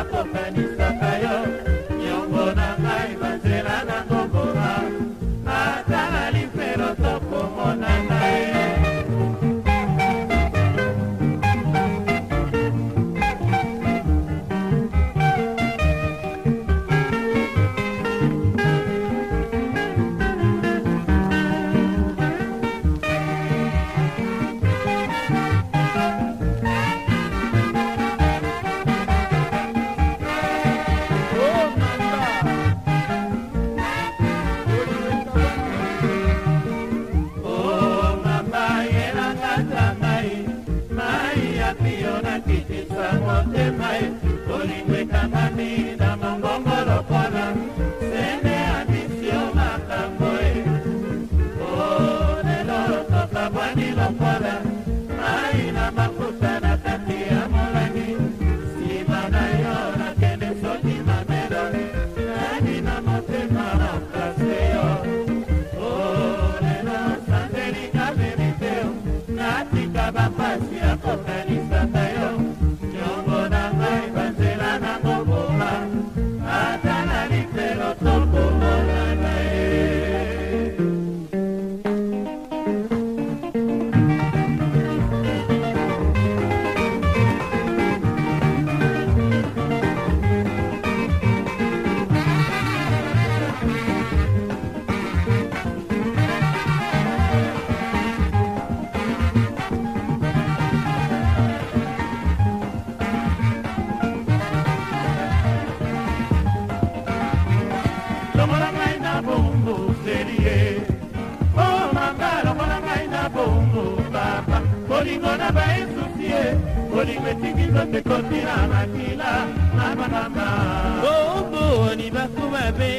Apple man. lokola ngai na bongo seli ye o oh, maka lokola ngai na bongo papa bolingo na baesusi ye bolingo etingi nzoto ekotila makila na makamba boboni oh, bakuba be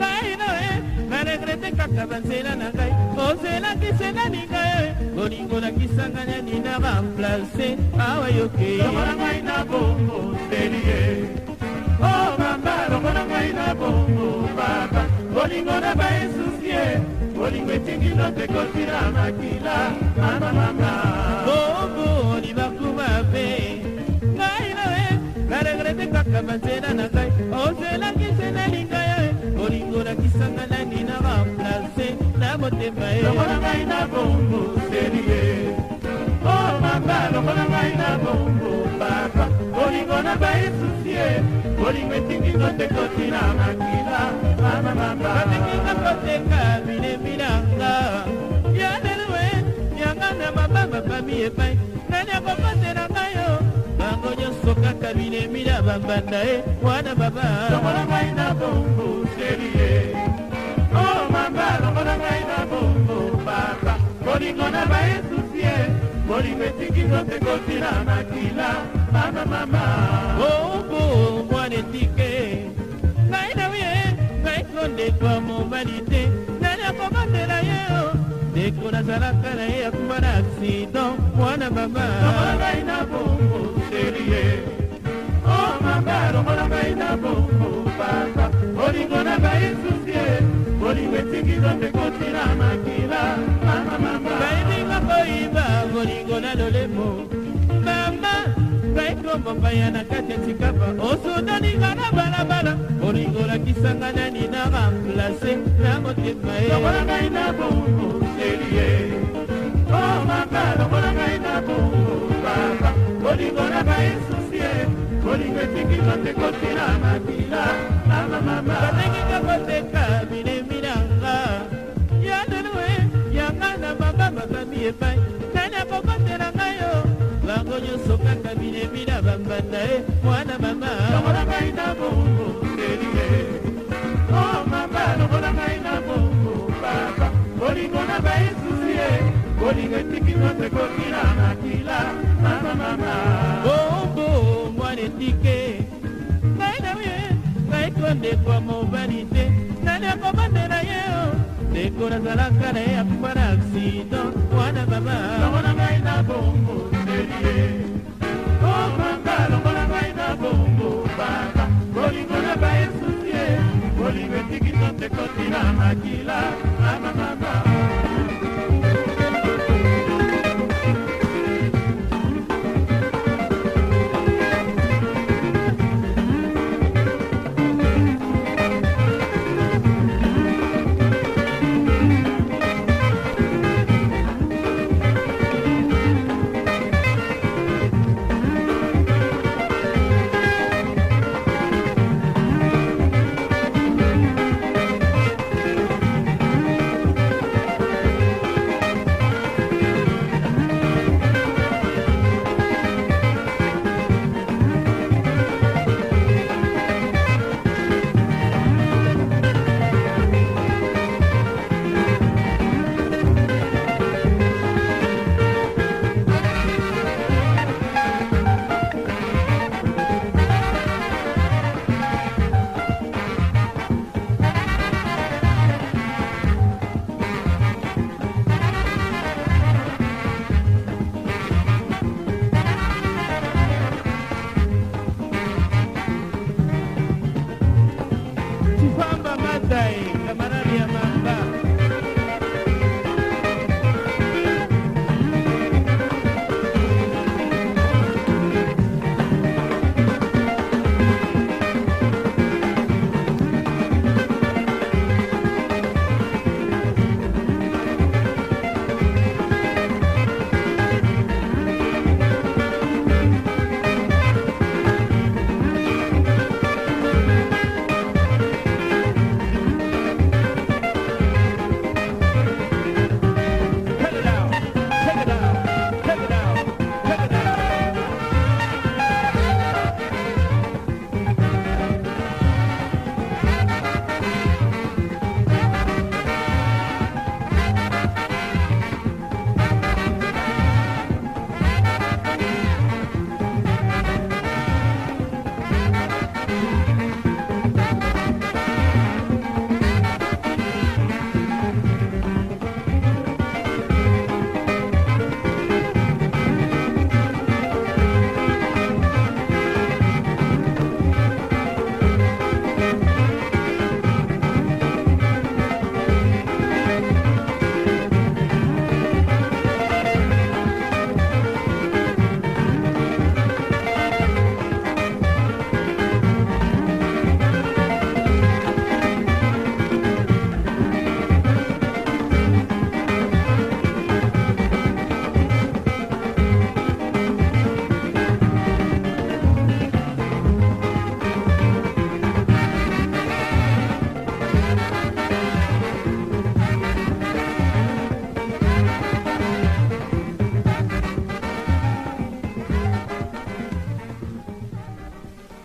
ngai noe naregrete kaka banzela na ngai ozelakise nani ngai bolingo lakisanga nani na remplace awa yoke lokola ngai na bongo seli ye o oh, baba longola ngai na bongo baba bolingo na baesusi e bolingo etingi note kotila makila mamamama boboni bakuma pe ngai nawe naregrete kaka banzela na ngai ozelakise nalinga yo bolingo nakisanga nani na baplace na motema e longola ngai na bongo serie o oh, mama longola ngai na bongo baba bolingo na baesusi natinginga te kotina makila mamamama natinginga koteka bilebilanga yanelwe yanga na mabanga pami epai nani akokotela ngayo bango nyonso kaka bilemila bambanda e wana baba longola ngai na bongo seri ye o oh, mama longola ngai na bongo papa kolingo na baesusi e kolingo etingi kote kotina makila mamamama obo oh, ndeko nazalaka na ye akuma na aksidan mwana mama lokola ngai na bongo sherie o oh, mama lokola ngai na bongo papa bolingo na ngai esusie bolingo etiki nzote kotina makila mama mama bayeninga koyiba bolingo na lolemo mama ngai na kati ya sikapa osodaninga na balabala bolingo lakisanga nani na remplace na motema ye ekotela makila amamama batengi kakoteka bileminanga yandelue yanga na banga bakami epai nani akokotela ngayo bango nyonso kaka bilemina bambanda e mwana mama lokola ngai na bongo ndelie o oh, mama lokola ngai na bongo papa bolingo na baesusie bolingo etiki nyonso ekokila makila lelo ndeko mobali te nani akobandela ye o ndeko nazalaka na ye akufwa na aksido wana baba longola ngai na bongo serie omanga oh, longola ngai na bongo baba bolingo na baesusie bolingo etiki tote kotila makila